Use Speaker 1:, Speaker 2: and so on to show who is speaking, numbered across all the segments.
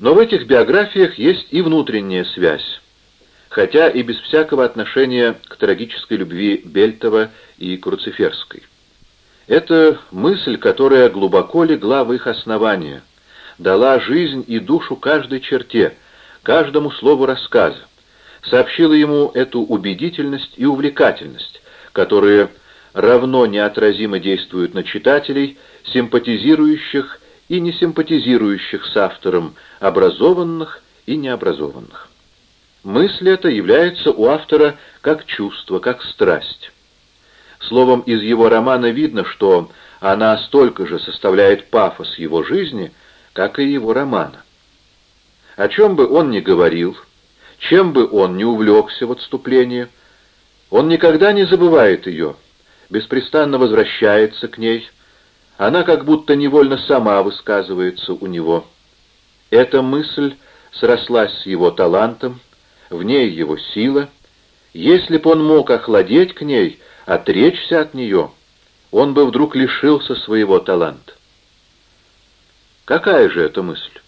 Speaker 1: Но в этих биографиях есть и внутренняя связь, хотя и без всякого отношения к трагической любви Бельтова и Круциферской. Это мысль, которая глубоко легла в их основание, дала жизнь и душу каждой черте, каждому слову рассказа, сообщила ему эту убедительность и увлекательность, которые равно неотразимо действуют на читателей, симпатизирующих и несимпатизирующих с автором, образованных и необразованных. Мысль эта является у автора как чувство, как страсть. Словом, из его романа видно, что она столько же составляет пафос его жизни, как и его романа. О чем бы он ни говорил, чем бы он ни увлекся в отступлении, он никогда не забывает ее, беспрестанно возвращается к ней, она как будто невольно сама высказывается у него. Эта мысль срослась с его талантом, в ней его сила. Если б он мог охладеть к ней, отречься от нее, он бы вдруг лишился своего таланта. Какая же это мысль?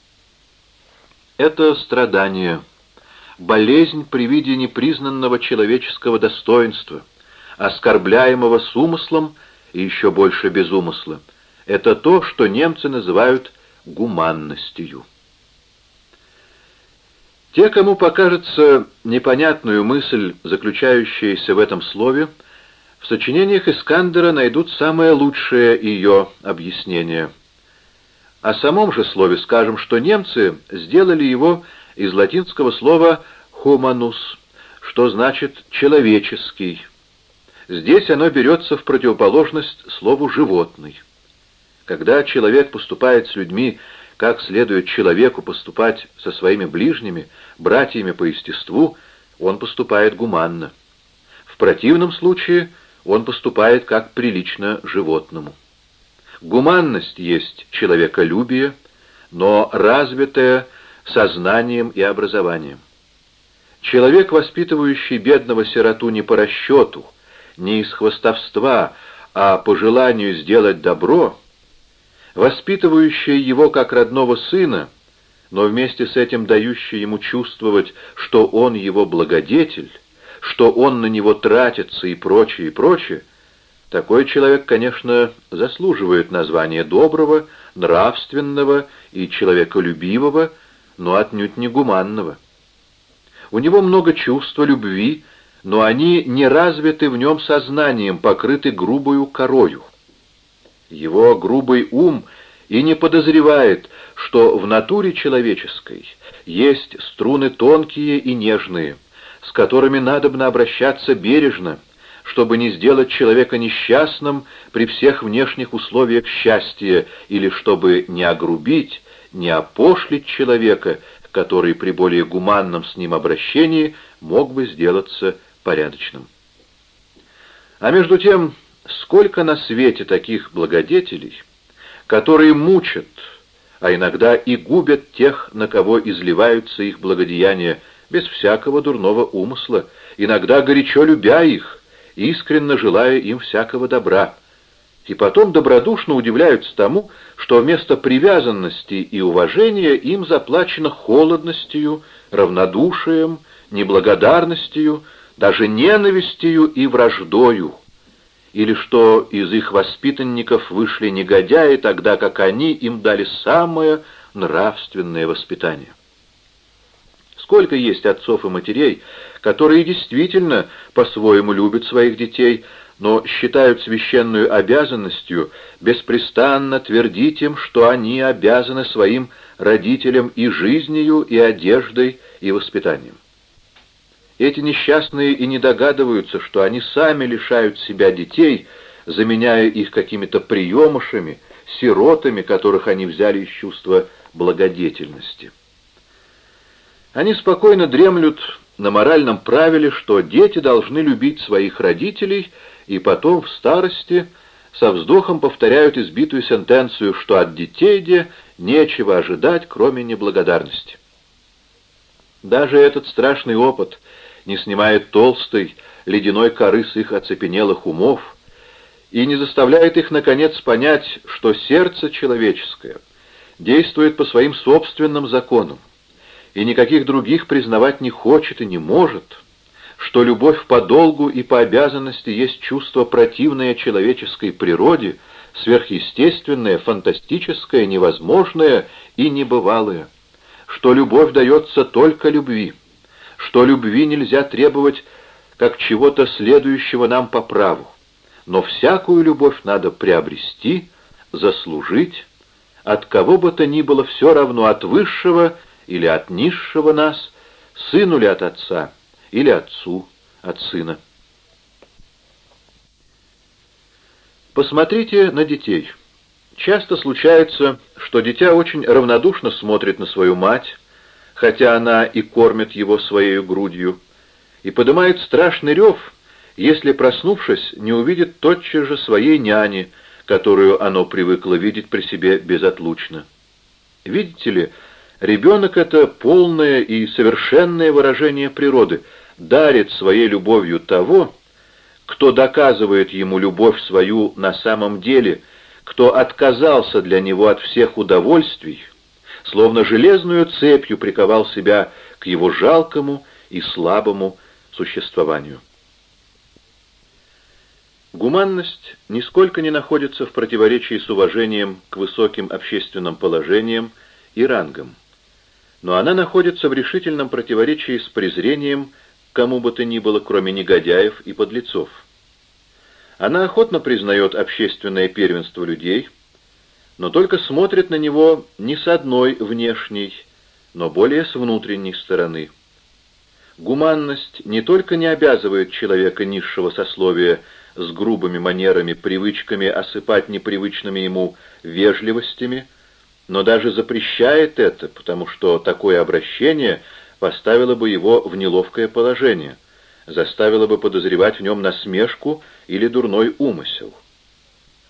Speaker 1: Это страдание, болезнь при виде непризнанного человеческого достоинства, оскорбляемого с умыслом и еще больше без умысла. Это то, что немцы называют гуманностью. Те, кому покажется непонятную мысль, заключающаяся в этом слове, в сочинениях Искандера найдут самое лучшее ее объяснение. О самом же слове скажем, что немцы сделали его из латинского слова «humanus», что значит «человеческий». Здесь оно берется в противоположность слову «животный». Когда человек поступает с людьми, как следует человеку поступать со своими ближними, братьями по естеству, он поступает гуманно. В противном случае он поступает как прилично животному. Гуманность есть человеколюбие, но развитое сознанием и образованием. Человек, воспитывающий бедного сироту не по расчету, не из хвостовства, а по желанию сделать добро, воспитывающий его как родного сына, но вместе с этим дающий ему чувствовать, что он его благодетель, что он на него тратится и прочее, и прочее, такой человек, конечно, заслуживает названия доброго, нравственного и человеколюбивого, но отнюдь не гуманного. У него много чувства любви, но они не развиты в нем сознанием, покрыты грубою корою. Его грубый ум и не подозревает, что в натуре человеческой есть струны тонкие и нежные, с которыми надобно обращаться бережно, чтобы не сделать человека несчастным при всех внешних условиях счастья, или чтобы не огрубить, не опошлить человека, который при более гуманном с ним обращении мог бы сделаться порядочным. А между тем, сколько на свете таких благодетелей, которые мучат, а иногда и губят тех, на кого изливаются их благодеяния, без всякого дурного умысла, иногда горячо любя их, искренне желая им всякого добра, и потом добродушно удивляются тому, что вместо привязанности и уважения им заплачено холодностью, равнодушием, неблагодарностью, даже ненавистью и враждою, или что из их воспитанников вышли негодяи, тогда как они им дали самое нравственное воспитание. Сколько есть отцов и матерей, которые действительно по-своему любят своих детей, но считают священную обязанностью беспрестанно твердить им, что они обязаны своим родителям и жизнью, и одеждой, и воспитанием. Эти несчастные и не догадываются, что они сами лишают себя детей, заменяя их какими-то приемышами, сиротами, которых они взяли из чувства благодетельности. Они спокойно дремлют на моральном правиле, что дети должны любить своих родителей, и потом в старости со вздохом повторяют избитую сентенцию, что от детей де нечего ожидать, кроме неблагодарности. Даже этот страшный опыт — не снимает толстой, ледяной коры с их оцепенелых умов и не заставляет их, наконец, понять, что сердце человеческое действует по своим собственным законам, и никаких других признавать не хочет и не может, что любовь по долгу и по обязанности есть чувство противное человеческой природе, сверхъестественное, фантастическое, невозможное и небывалое, что любовь дается только любви, что любви нельзя требовать как чего-то следующего нам по праву, но всякую любовь надо приобрести, заслужить, от кого бы то ни было все равно, от высшего или от низшего нас, сыну ли от отца, или отцу от сына. Посмотрите на детей. Часто случается, что дитя очень равнодушно смотрит на свою мать, хотя она и кормит его своей грудью, и поднимает страшный рев, если, проснувшись, не увидит тотчас же своей няни, которую оно привыкло видеть при себе безотлучно. Видите ли, ребенок — это полное и совершенное выражение природы, дарит своей любовью того, кто доказывает ему любовь свою на самом деле, кто отказался для него от всех удовольствий, словно железную цепью приковал себя к его жалкому и слабому существованию. Гуманность нисколько не находится в противоречии с уважением к высоким общественным положениям и рангам, но она находится в решительном противоречии с презрением кому бы то ни было, кроме негодяев и подлецов. Она охотно признает общественное первенство людей, но только смотрит на него не с одной внешней, но более с внутренней стороны. Гуманность не только не обязывает человека низшего сословия с грубыми манерами, привычками осыпать непривычными ему вежливостями, но даже запрещает это, потому что такое обращение поставило бы его в неловкое положение, заставило бы подозревать в нем насмешку или дурной умысел.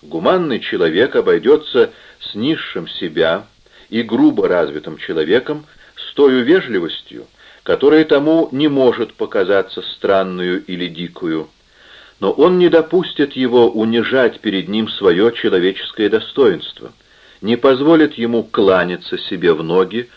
Speaker 1: Гуманный человек обойдется с низшим себя и грубо развитым человеком с той вежливостью, которая тому не может показаться странную или дикую, но он не допустит его унижать перед ним свое человеческое достоинство, не позволит ему кланяться себе в ноги,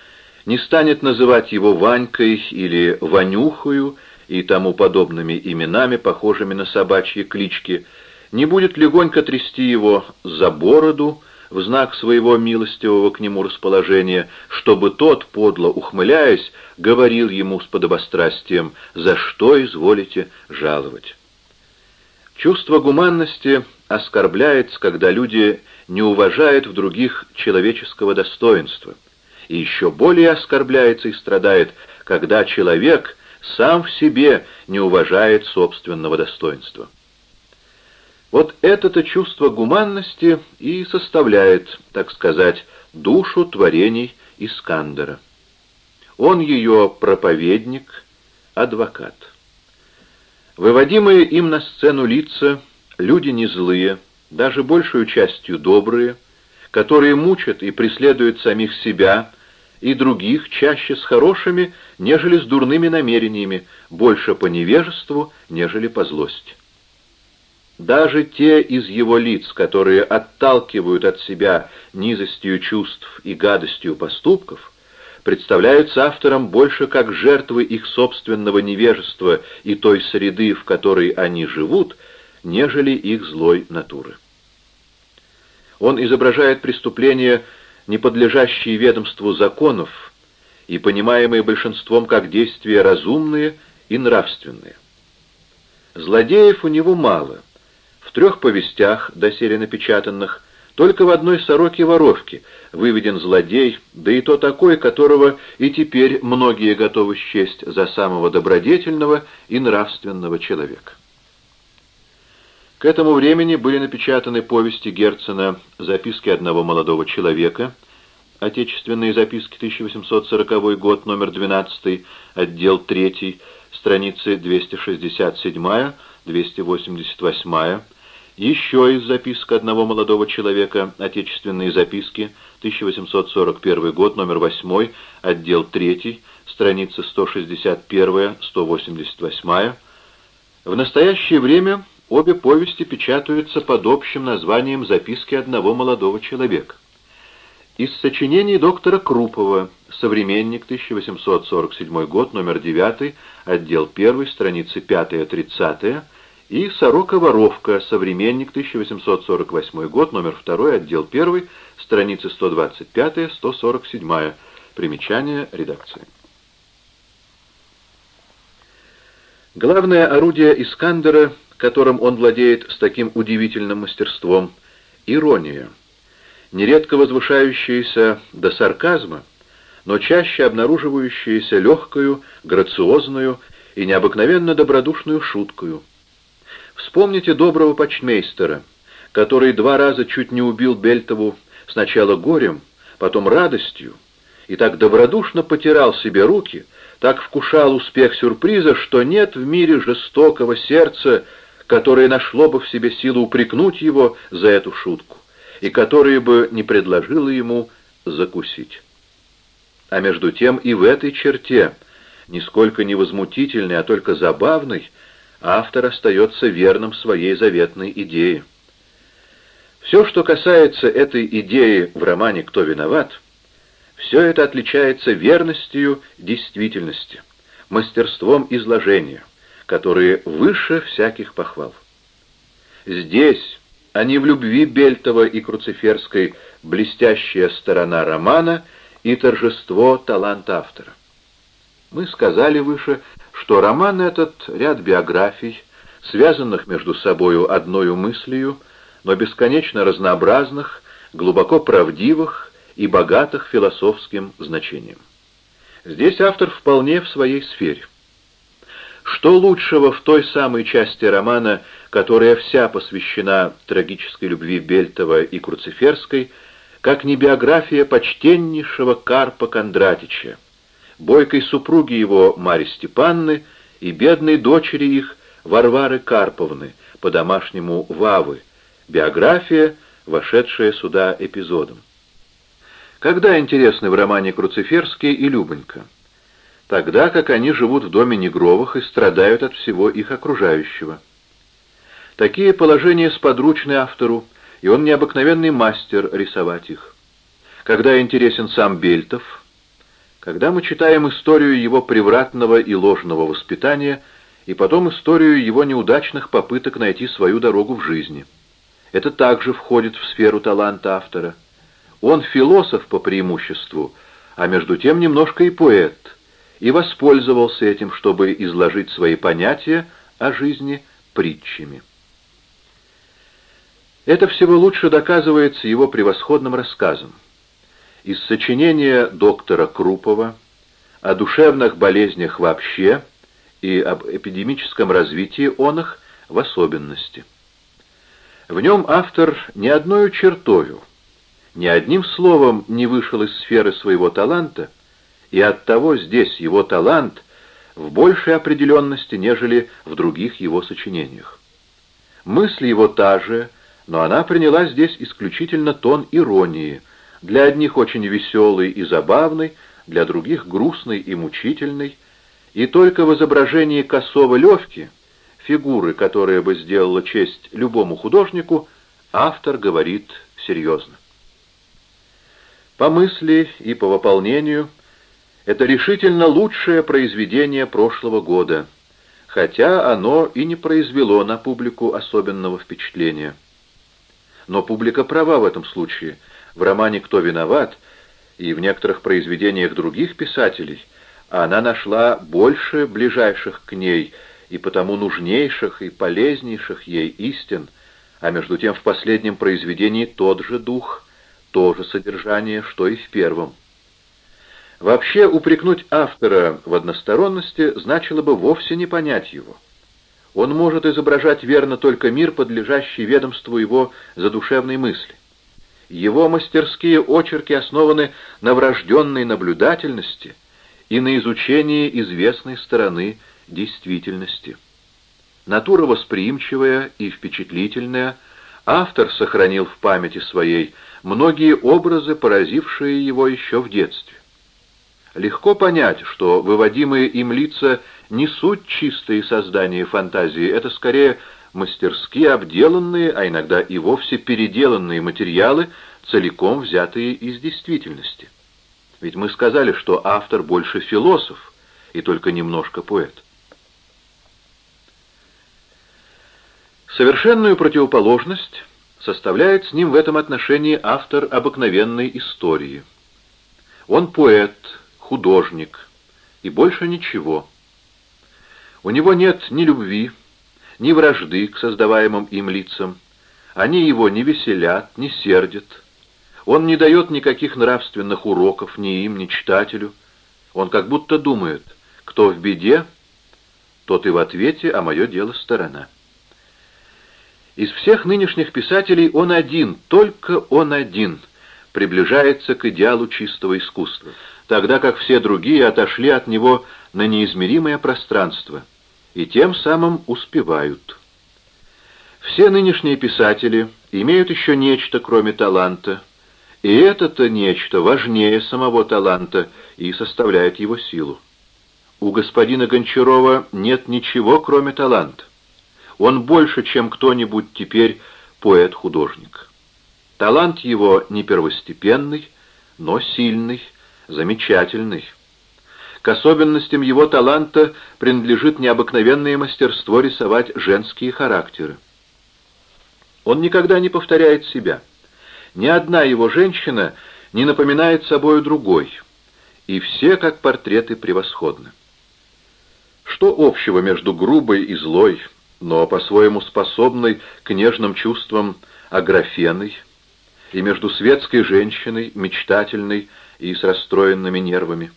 Speaker 1: не станет называть его Ванькой или Ванюхою и тому подобными именами, похожими на собачьи клички, не будет легонько трясти его за бороду, в знак своего милостивого к нему расположения, чтобы тот, подло ухмыляясь, говорил ему с подобострастием «За что изволите жаловать?». Чувство гуманности оскорбляется, когда люди не уважают в других человеческого достоинства, и еще более оскорбляется и страдает, когда человек сам в себе не уважает собственного достоинства. Вот это-то чувство гуманности и составляет, так сказать, душу творений Искандера. Он ее проповедник, адвокат. Выводимые им на сцену лица люди не злые, даже большую частью добрые, которые мучат и преследуют самих себя и других чаще с хорошими, нежели с дурными намерениями, больше по невежеству, нежели по злости. Даже те из его лиц, которые отталкивают от себя низостью чувств и гадостью поступков, представляются авторам больше как жертвы их собственного невежества и той среды, в которой они живут, нежели их злой натуры. Он изображает преступления, не подлежащие ведомству законов и понимаемые большинством как действия разумные и нравственные. Злодеев у него мало — трех повестях, доселе напечатанных, только в одной «Сороке-воровке» выведен злодей, да и то такой, которого и теперь многие готовы счесть за самого добродетельного и нравственного человека. К этому времени были напечатаны повести Герцена «Записки одного молодого человека», Отечественные записки, 1840 год, номер 12, отдел 3, страницы 267-288, еще из записок одного молодого человека, отечественные записки, 1841 год, номер 8, отдел 3, страница 161-188. В настоящее время обе повести печатаются под общим названием «Записки одного молодого человека». Из сочинений доктора Крупова «Современник», 1847 год, номер 9, отдел 1, страницы 5-30, и «Сорока-воровка», «Современник», 1848 год, номер 2, отдел 1, страницы 125-147, примечание редакции. Главное орудие Искандера, которым он владеет с таким удивительным мастерством — ирония, нередко возвышающаяся до сарказма, но чаще обнаруживающаяся легкую, грациозную и необыкновенно добродушную шуткою. Вспомните доброго почмейстера, который два раза чуть не убил Бельтову сначала горем, потом радостью, и так добродушно потирал себе руки, так вкушал успех сюрприза, что нет в мире жестокого сердца, которое нашло бы в себе силу упрекнуть его за эту шутку, и которое бы не предложило ему закусить. А между тем и в этой черте, нисколько не возмутительной, а только забавной, автор остается верным своей заветной идее. Все, что касается этой идеи в романе «Кто виноват», все это отличается верностью действительности, мастерством изложения, которые выше всяких похвал. Здесь, а не в любви Бельтова и Круциферской, блестящая сторона романа и торжество таланта автора. Мы сказали выше, что роман этот — ряд биографий, связанных между собою одною мыслью, но бесконечно разнообразных, глубоко правдивых и богатых философским значением. Здесь автор вполне в своей сфере. Что лучшего в той самой части романа, которая вся посвящена трагической любви Бельтова и Круциферской, как не биография почтеннейшего Карпа Кондратича, бойкой супруги его Марьи Степанны и бедной дочери их Варвары Карповны, по-домашнему Вавы, биография, вошедшая сюда эпизодом. Когда интересны в романе Круциферский и Любонька? Тогда, как они живут в доме Негровых и страдают от всего их окружающего. Такие положения сподручны автору, и он необыкновенный мастер рисовать их. Когда интересен сам Бельтов, когда мы читаем историю его превратного и ложного воспитания, и потом историю его неудачных попыток найти свою дорогу в жизни. Это также входит в сферу таланта автора. Он философ по преимуществу, а между тем немножко и поэт, и воспользовался этим, чтобы изложить свои понятия о жизни притчами. Это всего лучше доказывается его превосходным рассказом. Из сочинения доктора Крупова о душевных болезнях вообще и об эпидемическом развитии он их в особенности. В нем автор ни одной чертою, ни одним словом не вышел из сферы своего таланта, и оттого здесь его талант в большей определенности, нежели в других его сочинениях. Мысль его та же, но она приняла здесь исключительно тон иронии, для одних очень веселый и забавный, для других грустный и мучительный, и только в изображении косого Левки — фигуры, которая бы сделала честь любому художнику, автор говорит серьезно. По мысли и по выполнению это решительно лучшее произведение прошлого года, хотя оно и не произвело на публику особенного впечатления. Но публика права в этом случае. В романе «Кто виноват» и в некоторых произведениях других писателей она нашла больше ближайших к ней – и потому нужнейших и полезнейших ей истин, а между тем в последнем произведении тот же дух, то же содержание, что и в первом. Вообще упрекнуть автора в односторонности значило бы вовсе не понять его. Он может изображать верно только мир, подлежащий ведомству его задушевной мысли. Его мастерские очерки основаны на врожденной наблюдательности и на изучении известной стороны действительности. Натура восприимчивая и впечатлительная, автор сохранил в памяти своей многие образы, поразившие его еще в детстве. Легко понять, что выводимые им лица не суть чистые создания фантазии, это скорее мастерски обделанные, а иногда и вовсе переделанные материалы, целиком взятые из действительности. Ведь мы сказали, что автор больше философ и только немножко поэт. Совершенную противоположность составляет с ним в этом отношении автор обыкновенной истории. Он поэт, художник и больше ничего. У него нет ни любви, ни вражды к создаваемым им лицам. Они его не веселят, не сердят. Он не дает никаких нравственных уроков ни им, ни читателю. Он как будто думает, кто в беде, тот и в ответе, а мое дело сторона. Из всех нынешних писателей он один, только он один, приближается к идеалу чистого искусства, тогда как все другие отошли от него на неизмеримое пространство и тем самым успевают. Все нынешние писатели имеют еще нечто, кроме таланта, и это-то нечто важнее самого таланта и составляет его силу. У господина Гончарова нет ничего, кроме таланта. Он больше, чем кто-нибудь теперь поэт-художник. Талант его не первостепенный, но сильный, замечательный. К особенностям его таланта принадлежит необыкновенное мастерство рисовать женские характеры. Он никогда не повторяет себя. Ни одна его женщина не напоминает собою другой, и все, как портреты, превосходны. Что общего между грубой и злой, но по-своему способной к нежным чувствам Аграфеной, и между светской женщиной, мечтательной и с расстроенными нервами.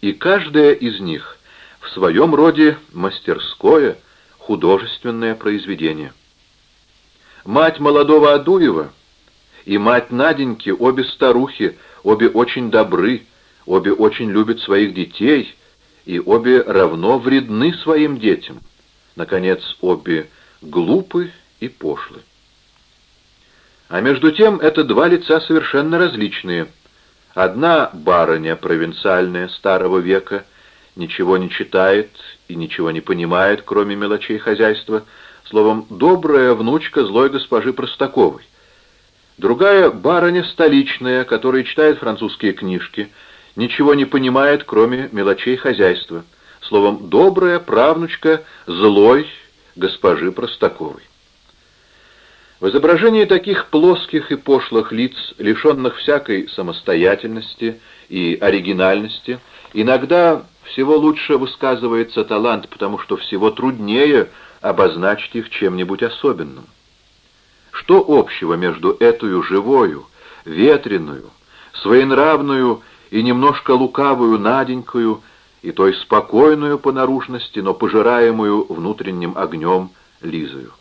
Speaker 1: И каждая из них в своем роде мастерское, художественное произведение. Мать молодого Адуева и мать Наденьки, обе старухи, обе очень добры, обе очень любят своих детей, и обе равно вредны своим детям. Наконец, обе глупы и пошлы. А между тем, это два лица совершенно различные. Одна барыня провинциальная старого века, ничего не читает и ничего не понимает, кроме мелочей хозяйства, словом, добрая внучка злой госпожи Простаковой. Другая барыня столичная, которая читает французские книжки, ничего не понимает, кроме мелочей хозяйства — словом, добрая правнучка злой госпожи Простаковой. В изображении таких плоских и пошлых лиц, лишенных всякой самостоятельности и оригинальности, иногда всего лучше высказывается талант, потому что всего труднее обозначить их чем-нибудь особенным. Что общего между эту живою, ветреную, своенравную и немножко лукавую Наденькою и той спокойную по наружности, но пожираемую внутренним огнем Лизою.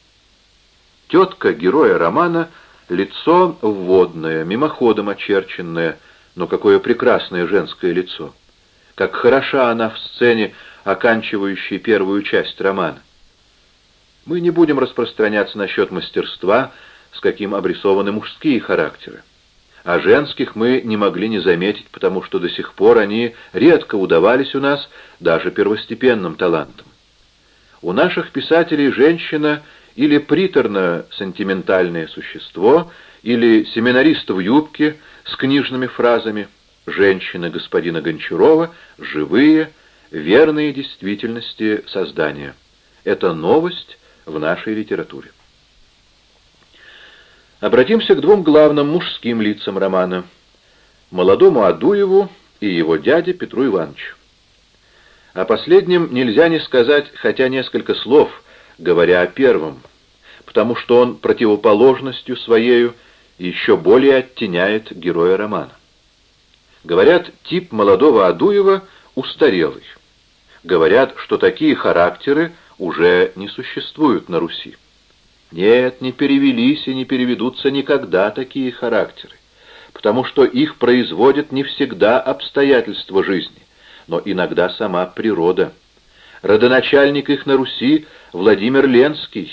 Speaker 1: Тетка героя романа — лицо вводное, мимоходом очерченное, но какое прекрасное женское лицо. Как хороша она в сцене, оканчивающей первую часть романа. Мы не будем распространяться насчет мастерства, с каким обрисованы мужские характеры а женских мы не могли не заметить, потому что до сих пор они редко удавались у нас даже первостепенным талантом. У наших писателей женщина или приторно-сентиментальное существо, или семинарист в юбке с книжными фразами, женщины господина Гончарова — живые, верные действительности создания. Это новость в нашей литературе. Обратимся к двум главным мужским лицам романа — молодому Адуеву и его дяде Петру Ивановичу. О последнем нельзя не сказать хотя несколько слов, говоря о первом, потому что он противоположностью своею еще более оттеняет героя романа. Говорят, тип молодого Адуева устарелый. Говорят, что такие характеры уже не существуют на Руси. Нет, не перевелись и не переведутся никогда такие характеры, потому что их производят не всегда обстоятельства жизни, но иногда сама природа. Родоначальник их на Руси Владимир Ленский,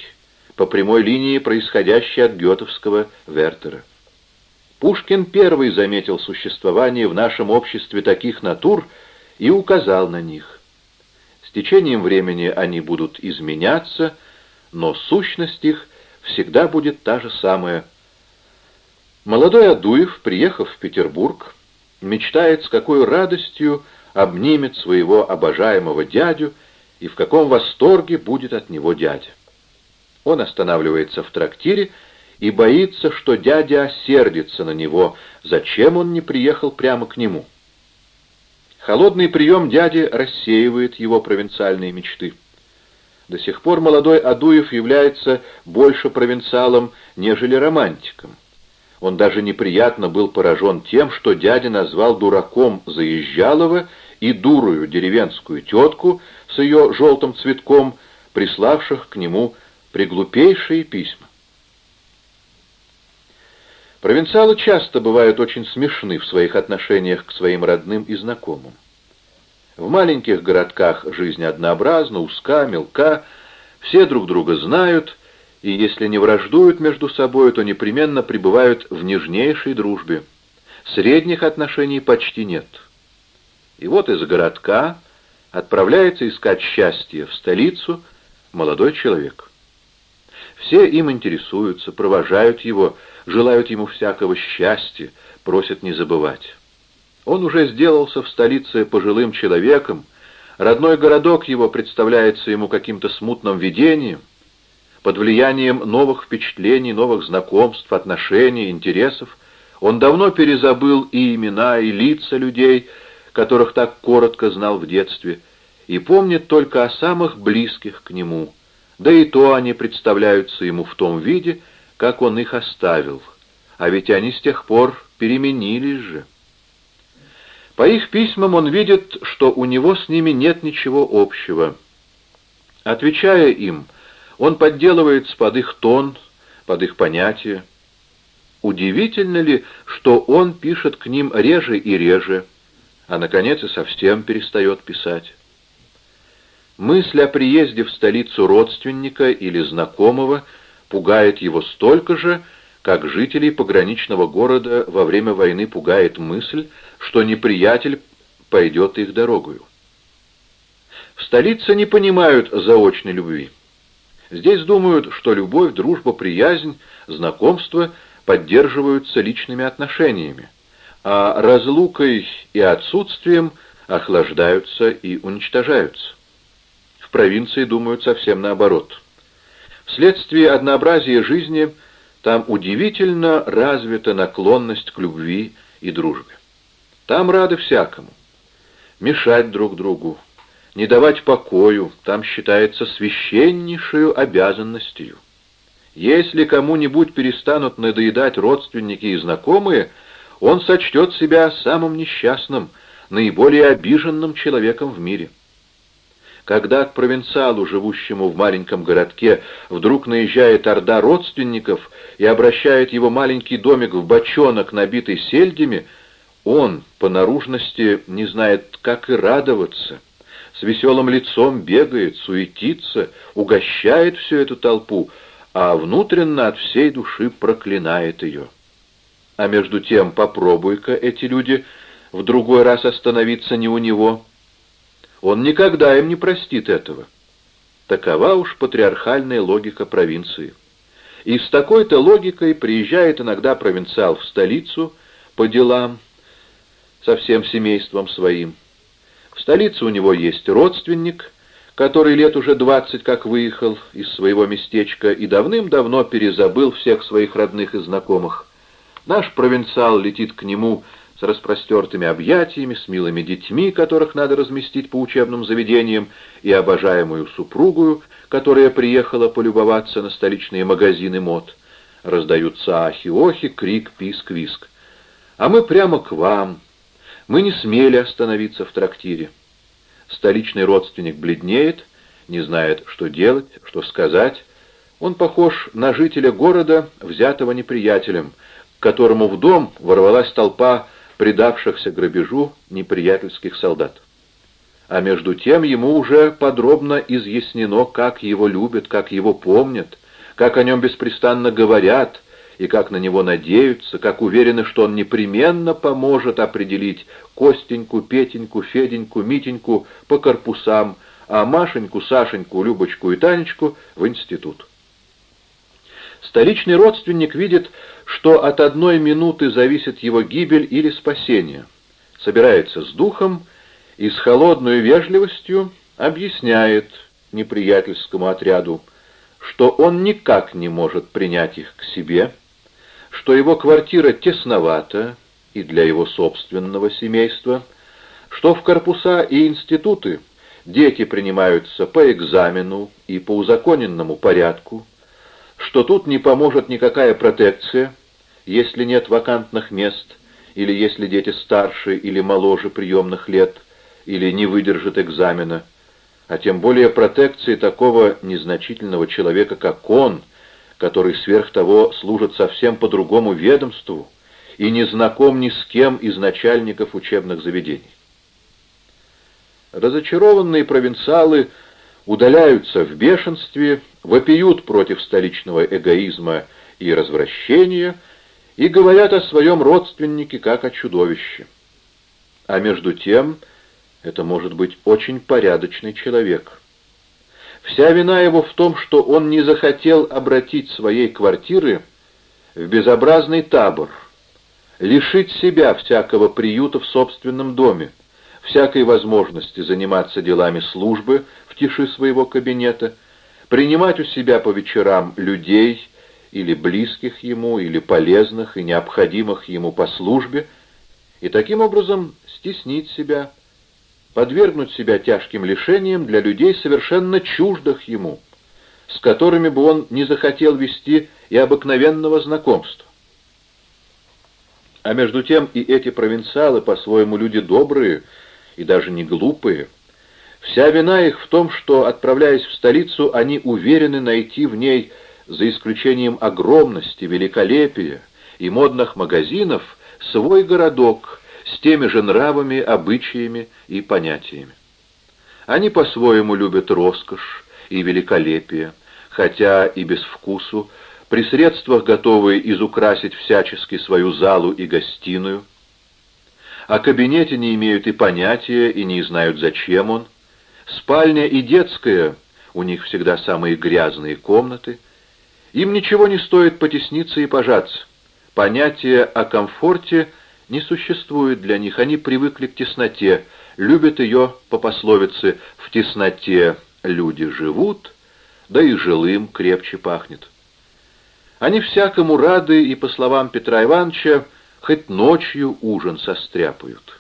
Speaker 1: по прямой линии происходящий от гетовского Вертера. Пушкин первый заметил существование в нашем обществе таких натур и указал на них. С течением времени они будут изменяться, но сущность их всегда будет та же самая. Молодой Адуев, приехав в Петербург, мечтает, с какой радостью обнимет своего обожаемого дядю и в каком восторге будет от него дядя. Он останавливается в трактире и боится, что дядя сердится на него, зачем он не приехал прямо к нему. Холодный прием дяди рассеивает его провинциальные мечты. До сих пор молодой Адуев является больше провинциалом, нежели романтиком. Он даже неприятно был поражен тем, что дядя назвал дураком Заезжалова и дурою деревенскую тетку с ее желтым цветком, приславших к нему приглупейшие письма. Провинциалы часто бывают очень смешны в своих отношениях к своим родным и знакомым. В маленьких городках жизнь однообразна, узка, мелка, все друг друга знают, и если не враждуют между собой, то непременно пребывают в нежнейшей дружбе. Средних отношений почти нет. И вот из городка отправляется искать счастье в столицу молодой человек. Все им интересуются, провожают его, желают ему всякого счастья, просят не забывать. Он уже сделался в столице пожилым человеком, родной городок его представляется ему каким-то смутным видением, под влиянием новых впечатлений, новых знакомств, отношений, интересов. Он давно перезабыл и имена, и лица людей, которых так коротко знал в детстве, и помнит только о самых близких к нему, да и то они представляются ему в том виде, как он их оставил, а ведь они с тех пор переменились же. По их письмам он видит, что у него с ними нет ничего общего. Отвечая им, он подделывается под их тон, под их понятия. Удивительно ли, что он пишет к ним реже и реже, а, наконец, и совсем перестает писать? Мысль о приезде в столицу родственника или знакомого пугает его столько же, как жителей пограничного города во время войны пугает мысль, что неприятель пойдет их дорогою. В столице не понимают заочной любви. Здесь думают, что любовь, дружба, приязнь, знакомство поддерживаются личными отношениями, а разлукой и отсутствием охлаждаются и уничтожаются. В провинции думают совсем наоборот. Вследствие однообразия жизни – там удивительно развита наклонность к любви и дружбе. Там рады всякому. Мешать друг другу, не давать покою, там считается священнейшую обязанностью. Если кому-нибудь перестанут надоедать родственники и знакомые, он сочтет себя самым несчастным, наиболее обиженным человеком в мире. Когда к провинциалу, живущему в маленьком городке, вдруг наезжает орда родственников и обращает его маленький домик в бочонок, набитый сельдями, он по наружности не знает, как и радоваться. С веселым лицом бегает, суетится, угощает всю эту толпу, а внутренно от всей души проклинает ее. А между тем попробуй-ка эти люди в другой раз остановиться не у него — он никогда им не простит этого. Такова уж патриархальная логика провинции. И с такой-то логикой приезжает иногда провинциал в столицу по делам со всем семейством своим. В столице у него есть родственник, который лет уже двадцать как выехал из своего местечка и давным-давно перезабыл всех своих родных и знакомых. Наш провинциал летит к нему с распростертыми объятиями, с милыми детьми, которых надо разместить по учебным заведениям, и обожаемую супругую, которая приехала полюбоваться на столичные магазины мод. Раздаются ахи-охи, крик, писк-виск. А мы прямо к вам. Мы не смели остановиться в трактире. Столичный родственник бледнеет, не знает, что делать, что сказать. Он похож на жителя города, взятого неприятелем, которому в дом ворвалась толпа предавшихся грабежу неприятельских солдат. А между тем ему уже подробно изъяснено, как его любят, как его помнят, как о нем беспрестанно говорят и как на него надеются, как уверены, что он непременно поможет определить Костеньку, Петеньку, Феденьку, Митеньку по корпусам, а Машеньку, Сашеньку, Любочку и Танечку в институт. Столичный родственник видит, что от одной минуты зависит его гибель или спасение, собирается с духом и с холодной вежливостью объясняет неприятельскому отряду, что он никак не может принять их к себе, что его квартира тесновата и для его собственного семейства, что в корпуса и институты дети принимаются по экзамену и по узаконенному порядку, что тут не поможет никакая протекция, если нет вакантных мест, или если дети старше или моложе приемных лет, или не выдержат экзамена, а тем более протекции такого незначительного человека, как он, который сверх того служит совсем по другому ведомству и не знаком ни с кем из начальников учебных заведений. Разочарованные провинциалы удаляются в бешенстве, вопиют против столичного эгоизма и развращения и говорят о своем родственнике как о чудовище. А между тем это может быть очень порядочный человек. Вся вина его в том, что он не захотел обратить своей квартиры в безобразный табор, лишить себя всякого приюта в собственном доме, всякой возможности заниматься делами службы в тиши своего кабинета, принимать у себя по вечерам людей или близких ему, или полезных и необходимых ему по службе, и таким образом стеснить себя, подвергнуть себя тяжким лишениям для людей, совершенно чуждых ему, с которыми бы он не захотел вести и обыкновенного знакомства. А между тем и эти провинциалы, по-своему люди добрые и даже не глупые, вся вина их в том, что, отправляясь в столицу, они уверены найти в ней, за исключением огромности, великолепия и модных магазинов, свой городок, с теми же нравами, обычаями и понятиями. Они по-своему любят роскошь и великолепие, хотя и без вкусу, при средствах готовые изукрасить всячески свою залу и гостиную. О кабинете не имеют и понятия, и не знают, зачем он. Спальня и детская у них всегда самые грязные комнаты. Им ничего не стоит потесниться и пожаться. Понятие о комфорте – не существует для них, они привыкли к тесноте, любят ее по пословице «в тесноте люди живут», да и жилым крепче пахнет. Они всякому рады и, по словам Петра Ивановича, хоть ночью ужин состряпают.